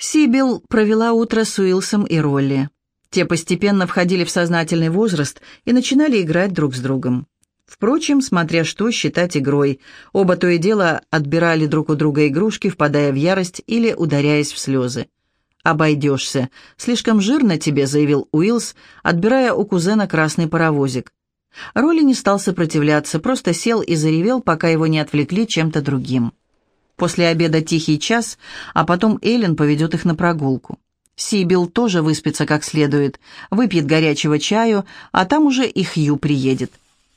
Сибил провела утро с Уилсом и Ролли. Те постепенно входили в сознательный возраст и начинали играть друг с другом. Впрочем, смотря что считать игрой, оба то и дело отбирали друг у друга игрушки, впадая в ярость или ударяясь в слезы. «Обойдешься. Слишком жирно тебе», — заявил Уилс, отбирая у кузена красный паровозик. Ролли не стал сопротивляться, просто сел и заревел, пока его не отвлекли чем-то другим. После обеда тихий час, а потом Эллен поведет их на прогулку. Сибил тоже выспится как следует, выпьет горячего чаю, а там уже и Хью приедет.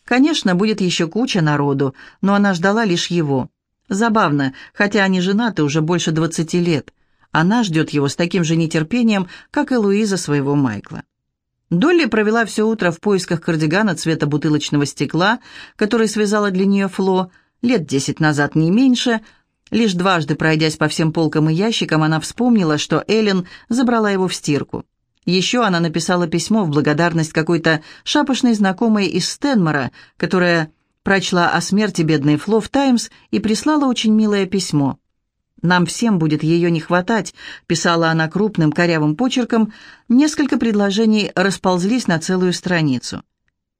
Конечно, будет еще куча народу, но она ждала лишь его. Забавно, хотя они женаты уже больше двадцати лет. Она ждет его с таким же нетерпением, как и Луиза своего Майкла. Долли провела все утро в поисках кардигана цвета бутылочного стекла, который связала для нее Фло, лет десять назад не меньше – Лишь дважды, пройдясь по всем полкам и ящикам, она вспомнила, что Эллен забрала его в стирку. Еще она написала письмо в благодарность какой-то шапошной знакомой из Стэнмора, которая прочла о смерти бедной Фло в «Таймс» и прислала очень милое письмо. «Нам всем будет ее не хватать», — писала она крупным корявым почерком, несколько предложений расползлись на целую страницу.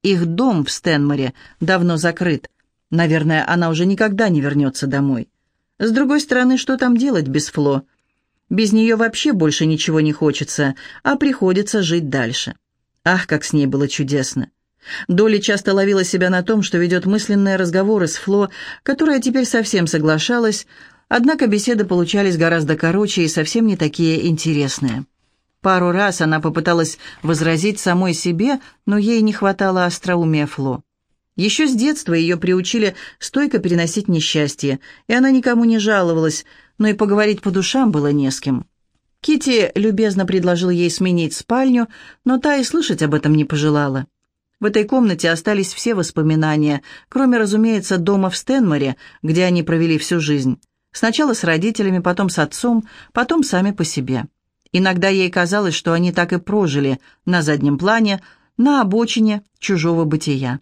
Их дом в Стэнморе давно закрыт. Наверное, она уже никогда не вернется домой. С другой стороны, что там делать без Фло? Без нее вообще больше ничего не хочется, а приходится жить дальше. Ах, как с ней было чудесно. Доли часто ловила себя на том, что ведет мысленные разговоры с Фло, которая теперь совсем соглашалась, однако беседы получались гораздо короче и совсем не такие интересные. Пару раз она попыталась возразить самой себе, но ей не хватало остроумия Фло. Еще с детства ее приучили стойко переносить несчастье, и она никому не жаловалась, но и поговорить по душам было не с кем. Кити любезно предложил ей сменить спальню, но та и слышать об этом не пожелала. В этой комнате остались все воспоминания, кроме, разумеется, дома в Стэнморе, где они провели всю жизнь. Сначала с родителями, потом с отцом, потом сами по себе. Иногда ей казалось, что они так и прожили на заднем плане, на обочине чужого бытия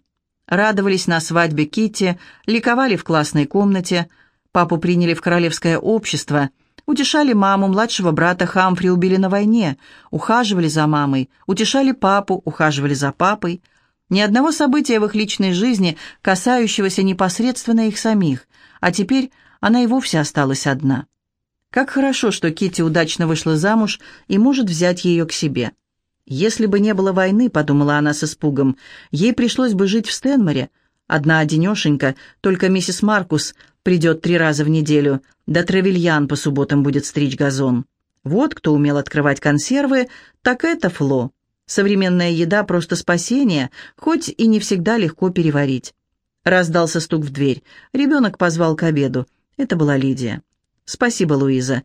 радовались на свадьбе Китти, ликовали в классной комнате, папу приняли в королевское общество, утешали маму, младшего брата Хамфри убили на войне, ухаживали за мамой, утешали папу, ухаживали за папой. Ни одного события в их личной жизни, касающегося непосредственно их самих, а теперь она и вовсе осталась одна. Как хорошо, что Китти удачно вышла замуж и может взять ее к себе. «Если бы не было войны», — подумала она с испугом, — «ей пришлось бы жить в Стэнморе. Одна одинешенька, только миссис Маркус придет три раза в неделю, да Тревельян по субботам будет стричь газон. Вот кто умел открывать консервы, так это Фло. Современная еда — просто спасение, хоть и не всегда легко переварить». Раздался стук в дверь. Ребенок позвал к обеду. Это была Лидия. «Спасибо, Луиза».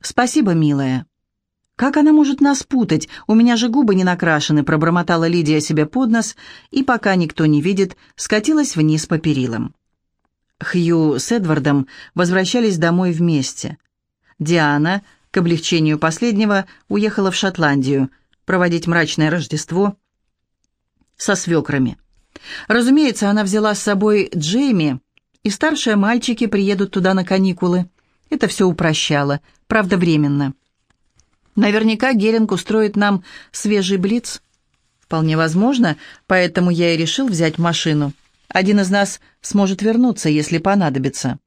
«Спасибо, милая». «Как она может нас путать? У меня же губы не накрашены», — пробормотала Лидия себе под нос, и, пока никто не видит, скатилась вниз по перилам. Хью с Эдвардом возвращались домой вместе. Диана, к облегчению последнего, уехала в Шотландию проводить мрачное Рождество со свекрами. Разумеется, она взяла с собой Джейми, и старшие мальчики приедут туда на каникулы. Это все упрощало, правда, временно. Наверняка Геринг устроит нам свежий блиц. Вполне возможно, поэтому я и решил взять машину. Один из нас сможет вернуться, если понадобится.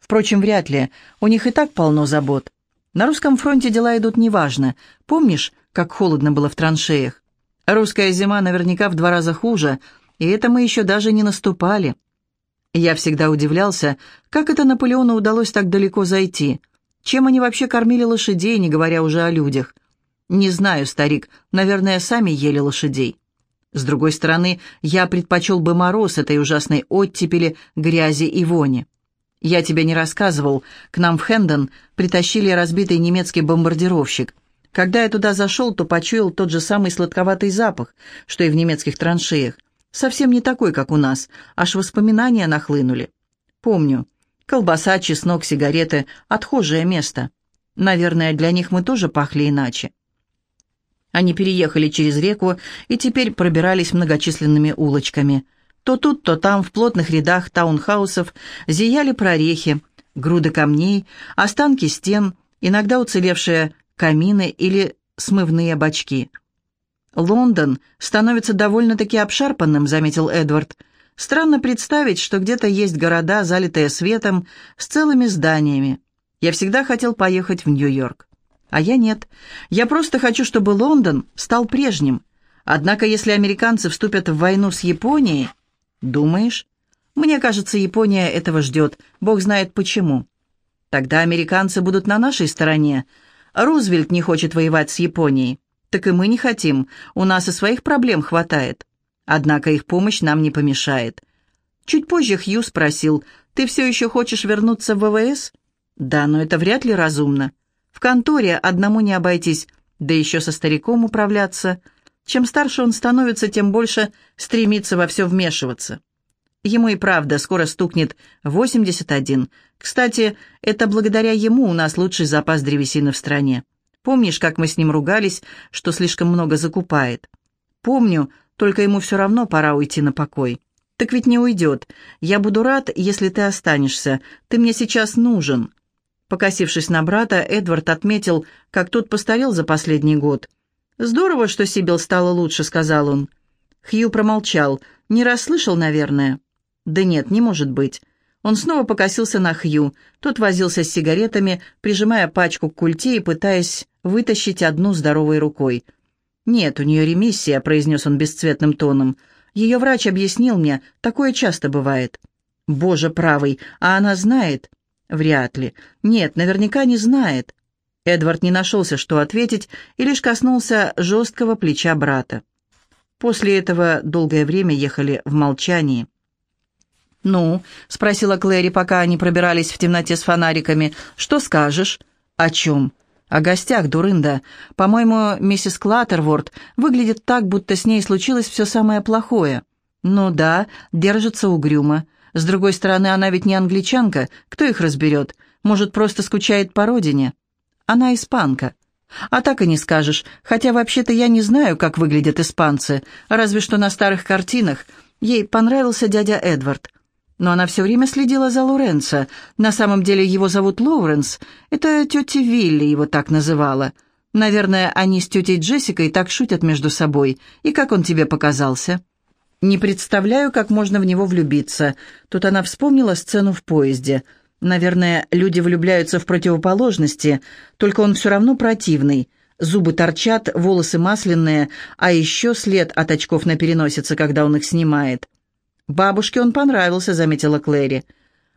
Впрочем, вряд ли. У них и так полно забот. На русском фронте дела идут неважно. Помнишь, как холодно было в траншеях? Русская зима наверняка в два раза хуже, и это мы еще даже не наступали. Я всегда удивлялся, как это Наполеону удалось так далеко зайти – чем они вообще кормили лошадей, не говоря уже о людях? Не знаю, старик, наверное, сами ели лошадей. С другой стороны, я предпочел бы мороз этой ужасной оттепели, грязи и вони. Я тебе не рассказывал, к нам в Хендон притащили разбитый немецкий бомбардировщик. Когда я туда зашел, то почуял тот же самый сладковатый запах, что и в немецких траншеях. Совсем не такой, как у нас, аж воспоминания нахлынули. Помню, Колбаса, чеснок, сигареты — отхожее место. Наверное, для них мы тоже пахли иначе. Они переехали через реку и теперь пробирались многочисленными улочками. То тут, то там, в плотных рядах таунхаусов, зияли прорехи, груды камней, останки стен иногда уцелевшие камины или смывные бачки. «Лондон становится довольно-таки обшарпанным», — заметил Эдвард. «Странно представить, что где-то есть города, залитые светом, с целыми зданиями. Я всегда хотел поехать в Нью-Йорк. А я нет. Я просто хочу, чтобы Лондон стал прежним. Однако, если американцы вступят в войну с Японией... Думаешь? Мне кажется, Япония этого ждет. Бог знает почему. Тогда американцы будут на нашей стороне. Рузвельт не хочет воевать с Японией. Так и мы не хотим. У нас и своих проблем хватает. Однако их помощь нам не помешает. Чуть позже Хью спросил, «Ты все еще хочешь вернуться в ВВС?» «Да, но это вряд ли разумно. В конторе одному не обойтись, да еще со стариком управляться. Чем старше он становится, тем больше стремится во все вмешиваться». Ему и правда скоро стукнет 81. Кстати, это благодаря ему у нас лучший запас древесины в стране. Помнишь, как мы с ним ругались, что слишком много закупает? Помню, только ему все равно пора уйти на покой. Так ведь не уйдет. Я буду рад, если ты останешься. Ты мне сейчас нужен. Покосившись на брата, Эдвард отметил, как тот постарел за последний год. «Здорово, что Сибил стало лучше», — сказал он. Хью промолчал. «Не расслышал, наверное». «Да нет, не может быть». Он снова покосился на Хью. Тот возился с сигаретами, прижимая пачку к культе и пытаясь вытащить одну здоровой рукой. «Нет, у нее ремиссия», — произнес он бесцветным тоном. «Ее врач объяснил мне, такое часто бывает». «Боже правый, а она знает?» «Вряд ли. Нет, наверняка не знает». Эдвард не нашелся, что ответить, и лишь коснулся жесткого плеча брата. После этого долгое время ехали в молчании. «Ну?» — спросила Клэри, пока они пробирались в темноте с фонариками. «Что скажешь?» «О чем?» «О гостях, дурында. По-моему, миссис Клаттерворд выглядит так, будто с ней случилось все самое плохое». «Ну да, держится угрюмо. С другой стороны, она ведь не англичанка. Кто их разберет? Может, просто скучает по родине?» «Она испанка». «А так и не скажешь. Хотя вообще-то я не знаю, как выглядят испанцы. Разве что на старых картинах. Ей понравился дядя Эдвард. Но она все время следила за Лоренцо. На самом деле его зовут Лоуренс. Это тетя Вилли его так называла. Наверное, они с тетей Джессикой так шутят между собой. И как он тебе показался?» «Не представляю, как можно в него влюбиться». Тут она вспомнила сцену в поезде. «Наверное, люди влюбляются в противоположности, только он все равно противный. Зубы торчат, волосы масляные, а еще след от очков на переносице, когда он их снимает». «Бабушке он понравился», — заметила Клэри.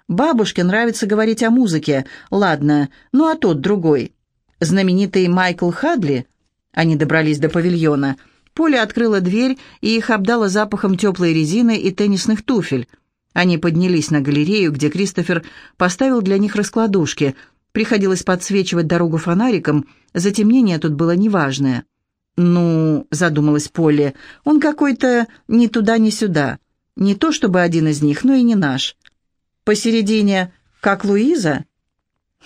«Бабушке нравится говорить о музыке. Ладно, ну а тот другой. Знаменитый Майкл Хадли?» Они добрались до павильона. Поля открыла дверь и их обдала запахом теплой резины и теннисных туфель. Они поднялись на галерею, где Кристофер поставил для них раскладушки. Приходилось подсвечивать дорогу фонариком, затемнение тут было неважное. «Ну», — задумалась Полли, — «он какой-то ни туда, ни сюда». Не то чтобы один из них, но и не наш. Посередине, как Луиза?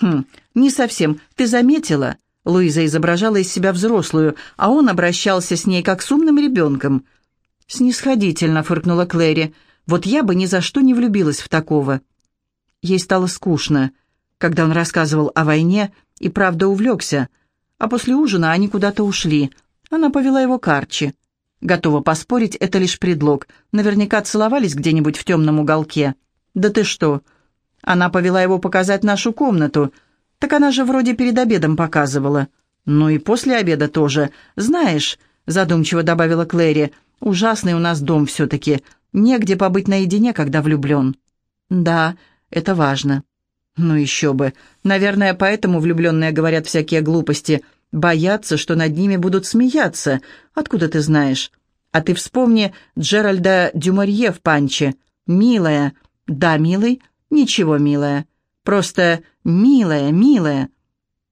Хм, не совсем. Ты заметила? Луиза изображала из себя взрослую, а он обращался с ней как с умным ребенком. Снисходительно фыркнула Клэри. Вот я бы ни за что не влюбилась в такого. Ей стало скучно, когда он рассказывал о войне и правда увлекся. А после ужина они куда-то ушли. Она повела его к Арчи. Готова поспорить, это лишь предлог. Наверняка целовались где-нибудь в темном уголке. Да ты что? Она повела его показать нашу комнату. Так она же вроде перед обедом показывала. Ну и после обеда тоже. Знаешь, задумчиво добавила Клэри, ужасный у нас дом все-таки. Негде побыть наедине, когда влюблен. Да, это важно. Ну еще бы. Наверное, поэтому влюбленные говорят всякие глупости – Боятся, что над ними будут смеяться. Откуда ты знаешь? А ты вспомни Джеральда Дюмарье в «Панче». «Милая». «Да, милый?» «Ничего, милая». «Просто милая, милая».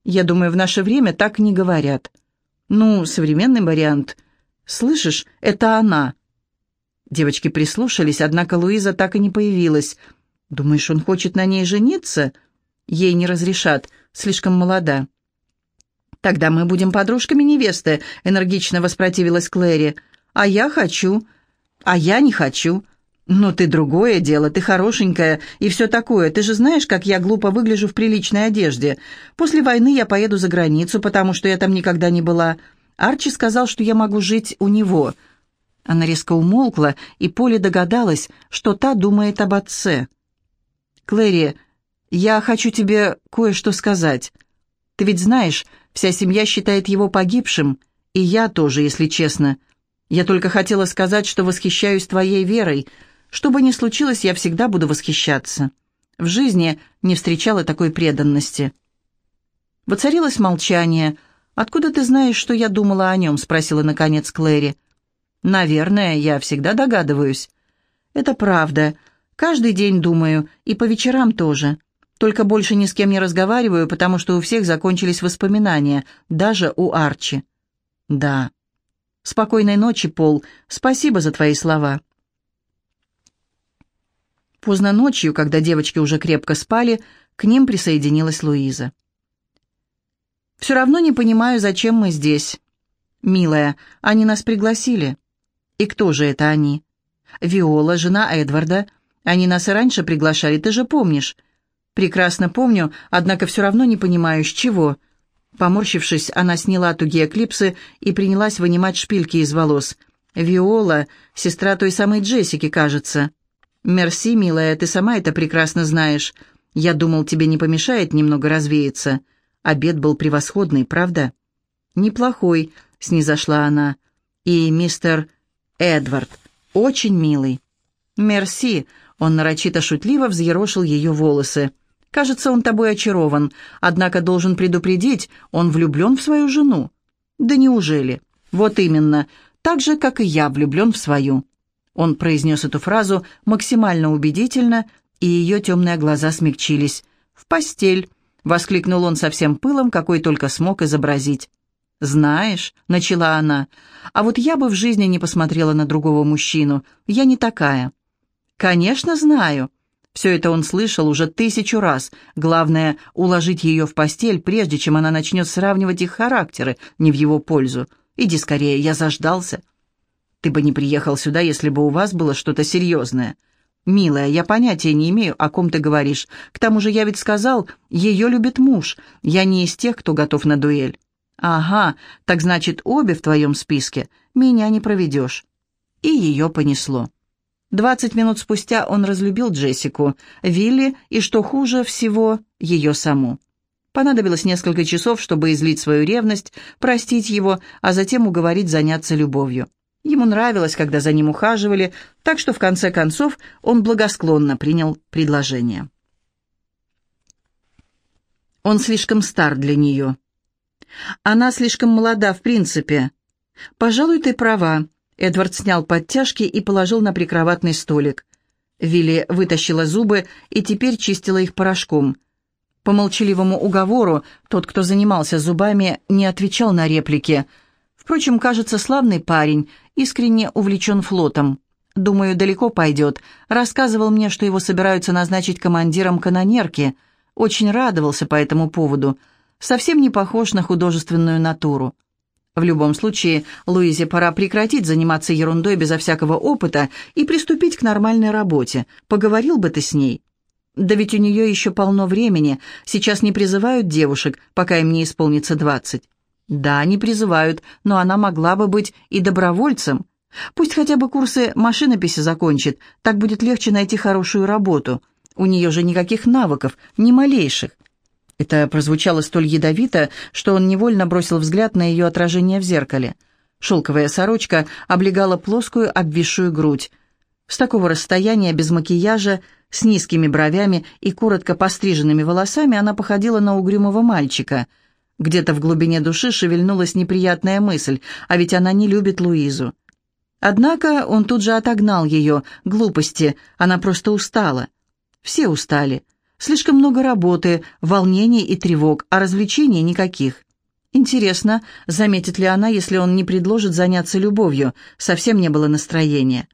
Я думаю, в наше время так не говорят. Ну, современный вариант. Слышишь, это она. Девочки прислушались, однако Луиза так и не появилась. Думаешь, он хочет на ней жениться? Ей не разрешат, слишком молода. «Тогда мы будем подружками невесты», — энергично воспротивилась Клэри. «А я хочу». «А я не хочу». «Но ты другое дело, ты хорошенькая и все такое. Ты же знаешь, как я глупо выгляжу в приличной одежде. После войны я поеду за границу, потому что я там никогда не была. Арчи сказал, что я могу жить у него». Она резко умолкла, и Поле догадалась, что та думает об отце. «Клэри, я хочу тебе кое-что сказать. Ты ведь знаешь, вся семья считает его погибшим, и я тоже, если честно. Я только хотела сказать, что восхищаюсь твоей верой». Что бы ни случилось, я всегда буду восхищаться. В жизни не встречала такой преданности. Воцарилось молчание. «Откуда ты знаешь, что я думала о нем?» — спросила, наконец, Клэри. «Наверное, я всегда догадываюсь». «Это правда. Каждый день думаю, и по вечерам тоже. Только больше ни с кем не разговариваю, потому что у всех закончились воспоминания, даже у Арчи». «Да». «Спокойной ночи, Пол. Спасибо за твои слова». Поздно ночью, когда девочки уже крепко спали, к ним присоединилась Луиза. «Все равно не понимаю, зачем мы здесь. Милая, они нас пригласили. И кто же это они? Виола, жена Эдварда. Они нас и раньше приглашали, ты же помнишь?» «Прекрасно помню, однако все равно не понимаю, с чего». Поморщившись, она сняла тугие клипсы и принялась вынимать шпильки из волос. «Виола, сестра той самой Джессики, кажется». «Мерси, милая, ты сама это прекрасно знаешь. Я думал, тебе не помешает немного развеяться. Обед был превосходный, правда?» «Неплохой», — снизошла она. «И мистер Эдвард очень милый». «Мерси», — он нарочито шутливо взъерошил ее волосы. «Кажется, он тобой очарован, однако должен предупредить, он влюблен в свою жену». «Да неужели?» «Вот именно, так же, как и я влюблен в свою». Он произнес эту фразу максимально убедительно, и ее темные глаза смягчились. «В постель!» — воскликнул он со всем пылом, какой только смог изобразить. «Знаешь», — начала она, — «а вот я бы в жизни не посмотрела на другого мужчину. Я не такая». «Конечно, знаю». Все это он слышал уже тысячу раз. Главное — уложить ее в постель, прежде чем она начнет сравнивать их характеры, не в его пользу. «Иди скорее, я заждался». Ты бы не приехал сюда, если бы у вас было что-то серьезное. Милая, я понятия не имею, о ком ты говоришь. К тому же я ведь сказал, ее любит муж. Я не из тех, кто готов на дуэль. Ага, так значит, обе в твоем списке. Меня не проведешь. И ее понесло. Двадцать минут спустя он разлюбил Джессику, Вилли и, что хуже всего, ее саму. Понадобилось несколько часов, чтобы излить свою ревность, простить его, а затем уговорить заняться любовью. Ему нравилось, когда за ним ухаживали, так что в конце концов он благосклонно принял предложение. Он слишком стар для нее. Она слишком молода в принципе. Пожалуй, ты права. Эдвард снял подтяжки и положил на прикроватный столик. Вилли вытащила зубы и теперь чистила их порошком. По молчаливому уговору тот, кто занимался зубами, не отвечал на реплики. Впрочем, кажется, славный парень, искренне увлечен флотом. Думаю, далеко пойдет. Рассказывал мне, что его собираются назначить командиром канонерки. Очень радовался по этому поводу. Совсем не похож на художественную натуру. В любом случае, Луизе пора прекратить заниматься ерундой безо всякого опыта и приступить к нормальной работе. Поговорил бы ты с ней. Да ведь у нее еще полно времени. Сейчас не призывают девушек, пока им не исполнится двадцать. Да, не призывают, но она могла бы быть и добровольцем. Пусть хотя бы курсы машинописи закончит, так будет легче найти хорошую работу. У нее же никаких навыков, ни малейших. Это прозвучало столь ядовито, что он невольно бросил взгляд на ее отражение в зеркале. Шелковая сорочка облегала плоскую обвисшую грудь. С такого расстояния, без макияжа, с низкими бровями и коротко постриженными волосами она походила на угрюмого мальчика — где-то в глубине души шевельнулась неприятная мысль, а ведь она не любит Луизу. Однако он тут же отогнал ее. Глупости, она просто устала. Все устали. Слишком много работы, волнений и тревог, а развлечений никаких. Интересно, заметит ли она, если он не предложит заняться любовью. Совсем не было настроения.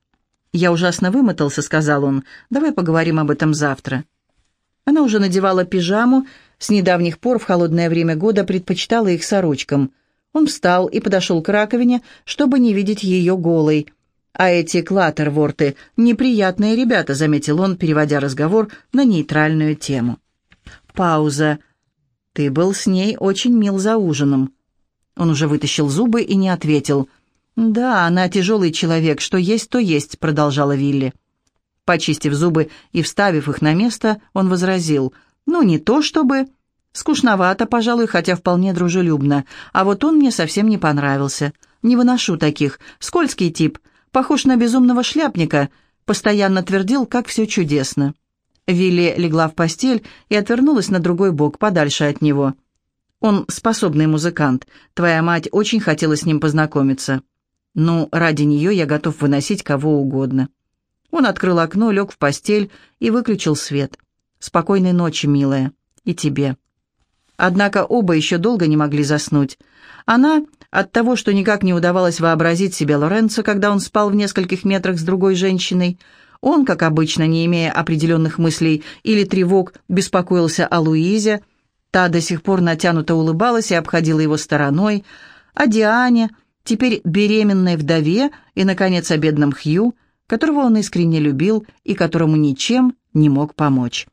«Я ужасно вымотался», — сказал он. «Давай поговорим об этом завтра». Она уже надевала пижаму с недавних пор в холодное время года предпочитала их сорочкам. Он встал и подошел к раковине, чтобы не видеть ее голой. «А эти клаттерворты — неприятные ребята», — заметил он, переводя разговор на нейтральную тему. Пауза. «Ты был с ней очень мил за ужином». Он уже вытащил зубы и не ответил. «Да, она тяжелый человек, что есть, то есть», — продолжала Вилли. Почистив зубы и вставив их на место, он возразил. «Ну, не то чтобы...» «Скучновато, пожалуй, хотя вполне дружелюбно. А вот он мне совсем не понравился. Не выношу таких. Скользкий тип похож на безумного шляпника, постоянно твердил, как все чудесно. Вилли легла в постель и отвернулась на другой бок, подальше от него. «Он способный музыкант. Твоя мать очень хотела с ним познакомиться. Ну, ради нее я готов выносить кого угодно». Он открыл окно, лег в постель и выключил свет. «Спокойной ночи, милая. И тебе». Однако оба еще долго не могли заснуть. Она от того, что никак не удавалось вообразить себе Лоренцо, когда он спал в нескольких метрах с другой женщиной, он, как обычно, не имея определенных мыслей или тревог, беспокоился о Луизе, та до сих пор натянуто улыбалась и обходила его стороной, о Диане, теперь беременной вдове, и, наконец, о бедном Хью, которого он искренне любил и которому ничем не мог помочь.